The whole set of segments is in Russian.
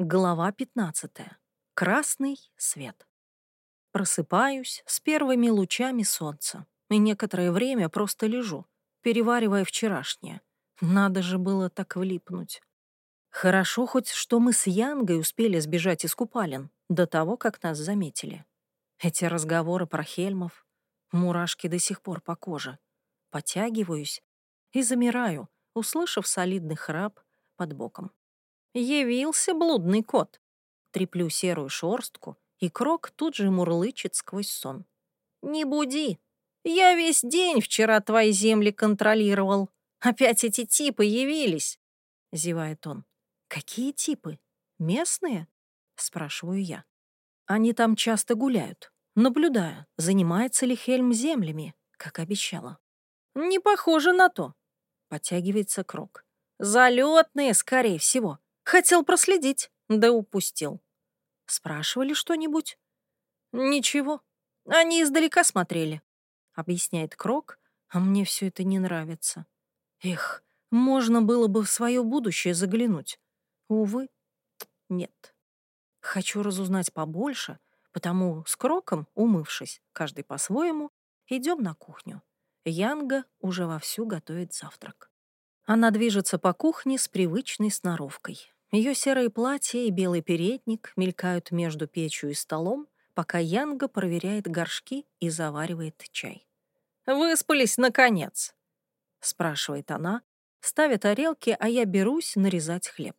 Глава 15. Красный свет. Просыпаюсь с первыми лучами солнца и некоторое время просто лежу, переваривая вчерашнее. Надо же было так влипнуть. Хорошо хоть, что мы с Янгой успели сбежать из купалин до того, как нас заметили. Эти разговоры про Хельмов, мурашки до сих пор по коже. Потягиваюсь и замираю, услышав солидный храп под боком. Явился блудный кот. Треплю серую шорстку, и крок тут же мурлычет сквозь сон. «Не буди! Я весь день вчера твои земли контролировал. Опять эти типы явились!» — зевает он. «Какие типы? Местные?» — спрашиваю я. Они там часто гуляют, наблюдая, занимается ли Хельм землями, как обещала. «Не похоже на то», — подтягивается Крок. «Залетные, скорее всего. Хотел проследить, да упустил». «Спрашивали что-нибудь?» «Ничего. Они издалека смотрели», — объясняет Крок, а мне все это не нравится. Эх, можно было бы в свое будущее заглянуть. Увы, нет. Хочу разузнать побольше, потому с Кроком, умывшись, каждый по-своему, идем на кухню. Янга уже вовсю готовит завтрак. Она движется по кухне с привычной сноровкой. Ее серое платье и белый передник мелькают между печью и столом, пока Янга проверяет горшки и заваривает чай. «Выспались, наконец?» — спрашивает она, ставит тарелки, а я берусь нарезать хлеб.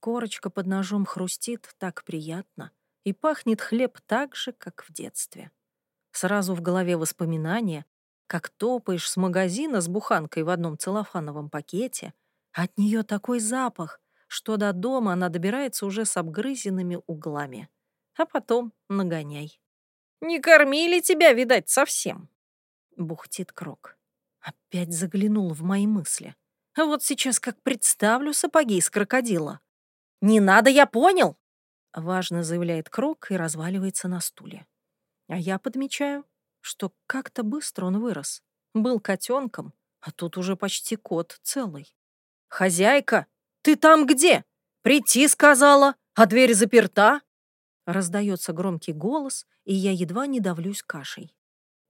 Корочка под ножом хрустит так приятно и пахнет хлеб так же, как в детстве. Сразу в голове воспоминания, как топаешь с магазина с буханкой в одном целлофановом пакете, от нее такой запах, что до дома она добирается уже с обгрызенными углами. А потом нагоняй. «Не кормили тебя, видать, совсем!» — бухтит Крок. Опять заглянул в мои мысли. А вот сейчас как представлю сапоги из крокодила. «Не надо, я понял!» — важно заявляет Крок и разваливается на стуле. А я подмечаю, что как-то быстро он вырос. Был котенком, а тут уже почти кот целый. «Хозяйка, ты там где? Прийти сказала, а дверь заперта?» Раздается громкий голос, и я едва не давлюсь кашей.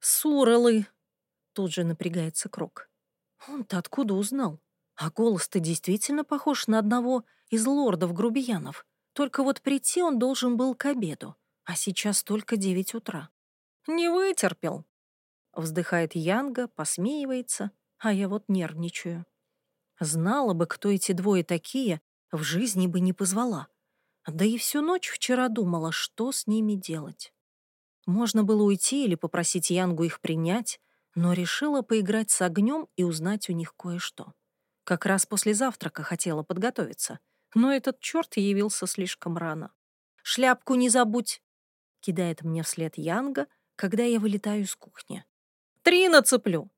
«Суралы!» — тут же напрягается Крок. Он-то откуда узнал? А голос-то действительно похож на одного из лордов-грубиянов. Только вот прийти он должен был к обеду, а сейчас только девять утра. Не вытерпел. Вздыхает Янга, посмеивается, а я вот нервничаю. Знала бы, кто эти двое такие, в жизни бы не позвала. Да и всю ночь вчера думала, что с ними делать. Можно было уйти или попросить Янгу их принять, но решила поиграть с огнем и узнать у них кое-что. Как раз после завтрака хотела подготовиться, но этот черт явился слишком рано. «Шляпку не забудь!» — кидает мне вслед Янга, когда я вылетаю из кухни. «Три нацеплю!»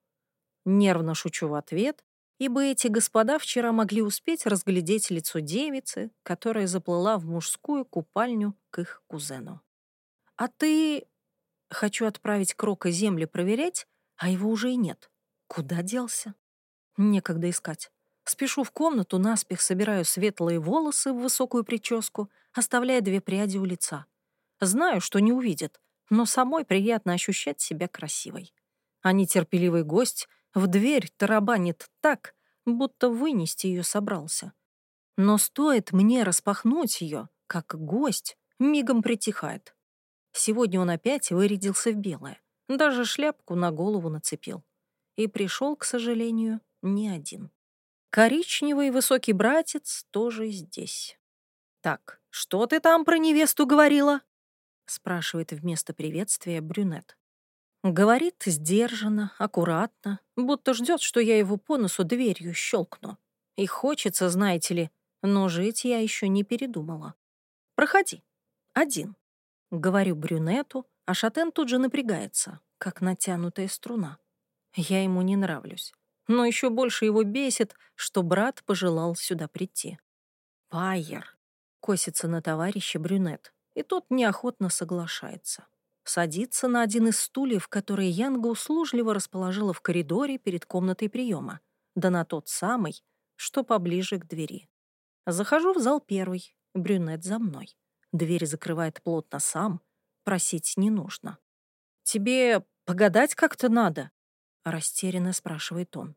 Нервно шучу в ответ, ибо эти господа вчера могли успеть разглядеть лицо девицы, которая заплыла в мужскую купальню к их кузену. «А ты...» Хочу отправить Крока земли проверять, а его уже и нет. Куда делся? Некогда искать. Спешу в комнату, наспех собираю светлые волосы в высокую прическу, оставляя две пряди у лица. Знаю, что не увидит, но самой приятно ощущать себя красивой. А нетерпеливый гость в дверь тарабанит так, будто вынести ее собрался. Но стоит мне распахнуть ее, как гость мигом притихает. Сегодня он опять вырядился в белое, даже шляпку на голову нацепил. И пришел, к сожалению, не один. Коричневый высокий братец тоже здесь. «Так, что ты там про невесту говорила?» спрашивает вместо приветствия брюнет. Говорит сдержанно, аккуратно, будто ждет, что я его по носу дверью щелкну. И хочется, знаете ли, но жить я еще не передумала. «Проходи. Один». Говорю брюнету, а шатен тут же напрягается, как натянутая струна. Я ему не нравлюсь. Но еще больше его бесит, что брат пожелал сюда прийти. «Пайер», — косится на товарища брюнет и тот неохотно соглашается. Садится на один из стульев, которые Янга услужливо расположила в коридоре перед комнатой приема, да на тот самый, что поближе к двери. Захожу в зал первый, Брюнет за мной. Дверь закрывает плотно сам. Просить не нужно. «Тебе погадать как-то надо?» — растерянно спрашивает он.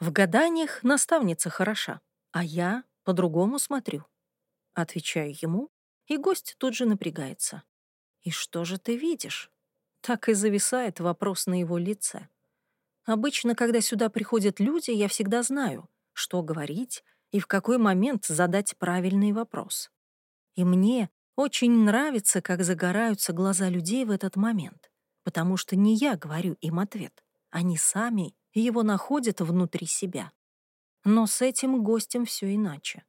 «В гаданиях наставница хороша, а я по-другому смотрю». Отвечаю ему, и гость тут же напрягается. «И что же ты видишь?» Так и зависает вопрос на его лице. Обычно, когда сюда приходят люди, я всегда знаю, что говорить и в какой момент задать правильный вопрос. И мне очень нравится, как загораются глаза людей в этот момент, потому что не я говорю им ответ, они сами его находят внутри себя. Но с этим гостем все иначе.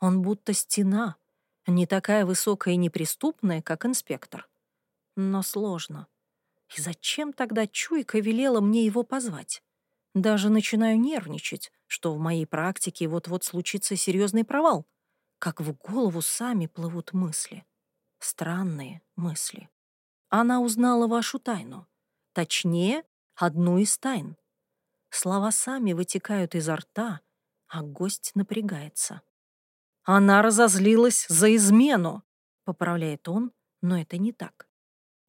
Он будто стена, не такая высокая и неприступная, как инспектор. Но сложно. И зачем тогда чуйка велела мне его позвать? Даже начинаю нервничать, что в моей практике вот-вот случится серьезный провал. Как в голову сами плывут мысли. Странные мысли. Она узнала вашу тайну. Точнее, одну из тайн. Слова сами вытекают изо рта, а гость напрягается. Она разозлилась за измену, поправляет он, но это не так.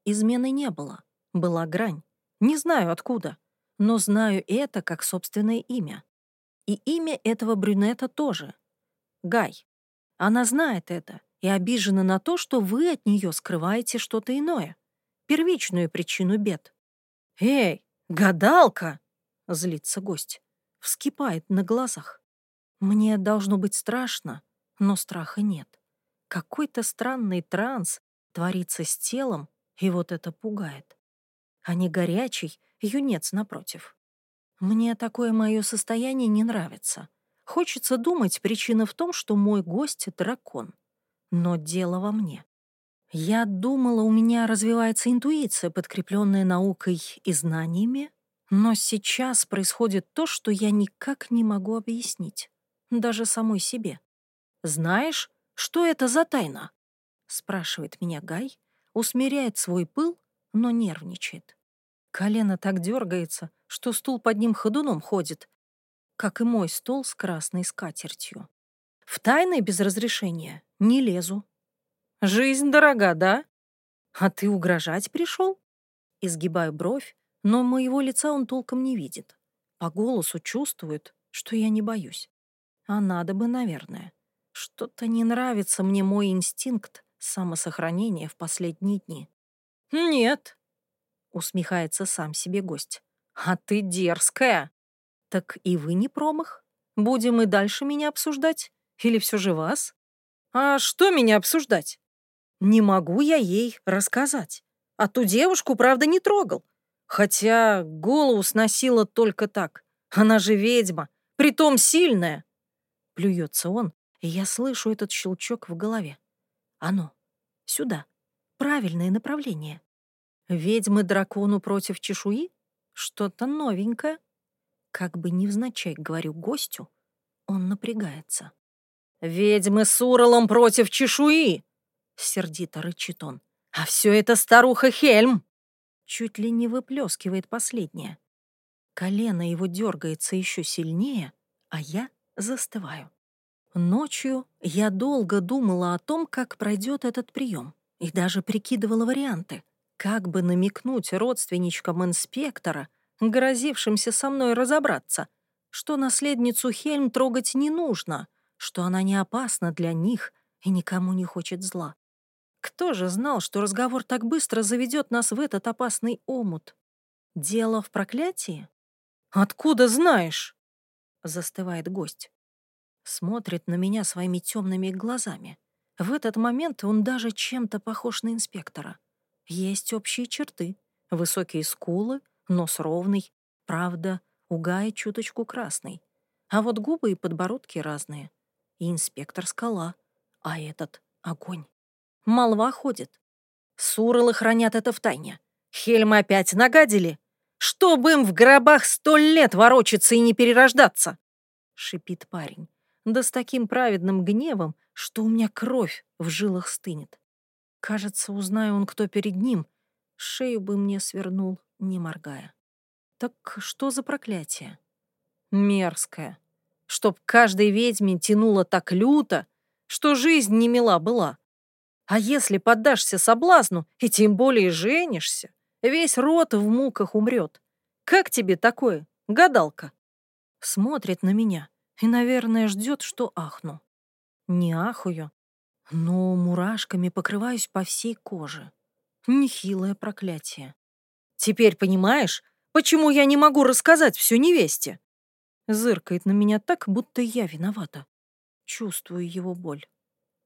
Измены не было, была грань. Не знаю откуда, но знаю это как собственное имя. И имя этого брюнета тоже. Гай. Она знает это и обижена на то, что вы от нее скрываете что-то иное, первичную причину бед. «Эй, гадалка!» — злится гость. Вскипает на глазах. Мне должно быть страшно, но страха нет. Какой-то странный транс творится с телом, и вот это пугает. А не горячий юнец напротив. Мне такое мое состояние не нравится. Хочется думать, причина в том, что мой гость — дракон. Но дело во мне. Я думала, у меня развивается интуиция, подкрепленная наукой и знаниями, но сейчас происходит то, что я никак не могу объяснить, даже самой себе. «Знаешь, что это за тайна?» — спрашивает меня Гай, усмиряет свой пыл, но нервничает. Колено так дергается, что стул под ним ходуном ходит, как и мой стол с красной скатертью. В тайны без разрешения не лезу. Жизнь дорога, да? А ты угрожать пришел? Изгибаю бровь, но моего лица он толком не видит. По голосу чувствует, что я не боюсь. А надо бы, наверное. Что-то не нравится мне мой инстинкт самосохранения в последние дни. «Нет», — усмехается сам себе гость. «А ты дерзкая. Так и вы не промах? Будем и дальше меня обсуждать? Или все же вас? А что меня обсуждать? Не могу я ей рассказать. А ту девушку, правда, не трогал. Хотя голову сносила только так. Она же ведьма, притом сильная. Плюется он, и я слышу этот щелчок в голове. Оно. Сюда. Правильное направление. Ведьмы дракону против чешуи? Что-то новенькое. Как бы невзначай говорю гостю, он напрягается. «Ведьмы с Уралом против чешуи!» — сердито рычит он. «А все это старуха Хельм!» Чуть ли не выплескивает последнее. Колено его дергается еще сильнее, а я застываю. Ночью я долго думала о том, как пройдет этот прием, и даже прикидывала варианты, как бы намекнуть родственничкам инспектора, грозившимся со мной разобраться, что наследницу Хельм трогать не нужно, что она не опасна для них и никому не хочет зла. Кто же знал, что разговор так быстро заведет нас в этот опасный омут? Дело в проклятии? Откуда знаешь? Застывает гость смотрит на меня своими темными глазами. В этот момент он даже чем-то похож на инспектора. Есть общие черты. Высокие скулы, нос ровный. Правда, у Гая чуточку красный. А вот губы и подбородки разные. И инспектор скала, а этот — огонь. Молва ходит. Суралы хранят это в тайне. Хельмы опять нагадили. Чтобы им в гробах сто лет ворочаться и не перерождаться!» — шипит парень да с таким праведным гневом, что у меня кровь в жилах стынет. Кажется, узнаю он, кто перед ним, шею бы мне свернул, не моргая. Так что за проклятие? Мерзкое. Чтоб каждой ведьме тянуло так люто, что жизнь не мила была. А если поддашься соблазну и тем более женишься, весь род в муках умрет. Как тебе такое, гадалка? Смотрит на меня и, наверное, ждет, что ахну. Не ахую, но мурашками покрываюсь по всей коже. Нехилое проклятие. Теперь понимаешь, почему я не могу рассказать все невесте? Зыркает на меня так, будто я виновата. Чувствую его боль.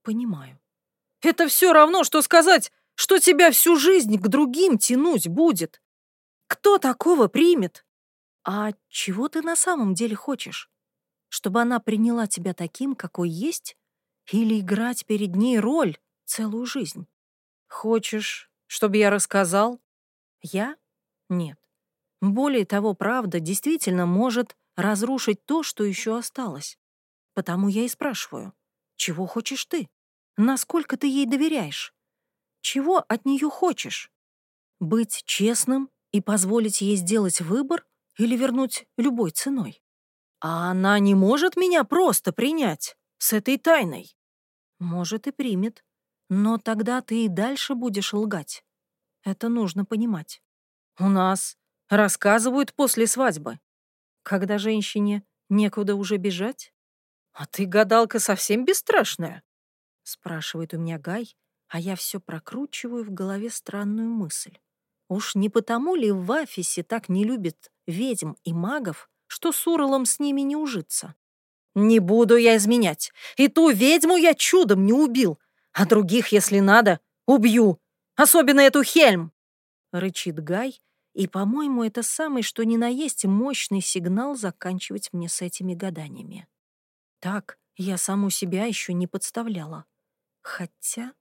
Понимаю. Это все равно, что сказать, что тебя всю жизнь к другим тянуть будет. Кто такого примет? А чего ты на самом деле хочешь? Чтобы она приняла тебя таким, какой есть? Или играть перед ней роль целую жизнь? Хочешь, чтобы я рассказал? Я? Нет. Более того, правда действительно может разрушить то, что еще осталось. Потому я и спрашиваю, чего хочешь ты? Насколько ты ей доверяешь? Чего от нее хочешь? Быть честным и позволить ей сделать выбор или вернуть любой ценой? А она не может меня просто принять с этой тайной. Может, и примет. Но тогда ты и дальше будешь лгать. Это нужно понимать. У нас рассказывают после свадьбы. Когда женщине некуда уже бежать? А ты, гадалка, совсем бесстрашная? Спрашивает у меня Гай, а я все прокручиваю в голове странную мысль. Уж не потому ли в Афисе так не любят ведьм и магов, что с Уралом с ними не ужиться? Не буду я изменять. И ту ведьму я чудом не убил. А других, если надо, убью. Особенно эту Хельм. Рычит Гай, и, по-моему, это самый, что ни на есть, мощный сигнал заканчивать мне с этими гаданиями. Так я саму себя еще не подставляла. Хотя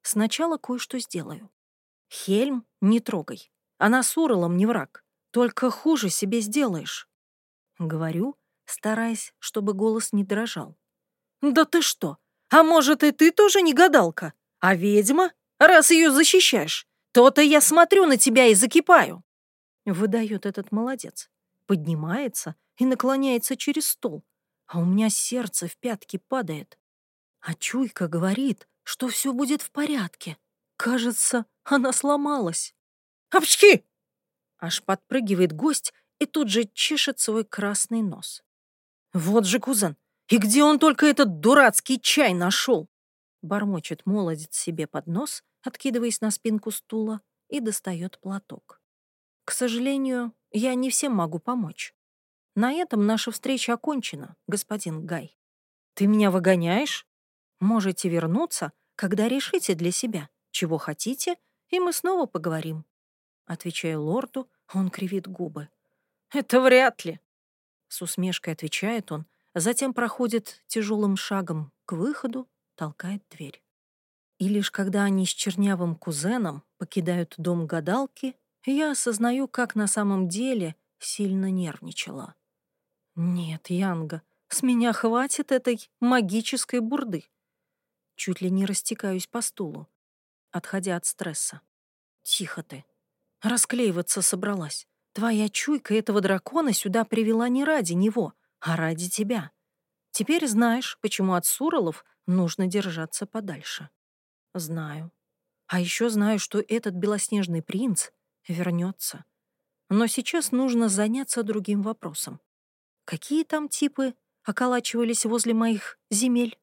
сначала кое-что сделаю. Хельм не трогай. Она с Уралом не враг. Только хуже себе сделаешь. Говорю, стараясь, чтобы голос не дрожал. «Да ты что? А может, и ты тоже не гадалка? А ведьма? Раз ее защищаешь, то-то я смотрю на тебя и закипаю!» Выдает этот молодец. Поднимается и наклоняется через стол, а у меня сердце в пятки падает. А чуйка говорит, что все будет в порядке. Кажется, она сломалась. «Апчки!» Аж подпрыгивает гость и тут же чешет свой красный нос. «Вот же кузен! И где он только этот дурацкий чай нашел?» Бормочет молодец себе под нос, откидываясь на спинку стула, и достает платок. «К сожалению, я не всем могу помочь. На этом наша встреча окончена, господин Гай. Ты меня выгоняешь? Можете вернуться, когда решите для себя, чего хотите, и мы снова поговорим. Отвечаю лорду, он кривит губы. Это вряд ли. С усмешкой отвечает он, затем проходит тяжелым шагом к выходу, толкает дверь. И лишь когда они с чернявым кузеном покидают дом гадалки, я осознаю, как на самом деле сильно нервничала. Нет, Янга, с меня хватит этой магической бурды. Чуть ли не растекаюсь по стулу, отходя от стресса. Тихо ты. Расклеиваться собралась. Твоя чуйка этого дракона сюда привела не ради него, а ради тебя. Теперь знаешь, почему от Суралов нужно держаться подальше. Знаю. А еще знаю, что этот белоснежный принц вернется. Но сейчас нужно заняться другим вопросом. Какие там типы околачивались возле моих земель?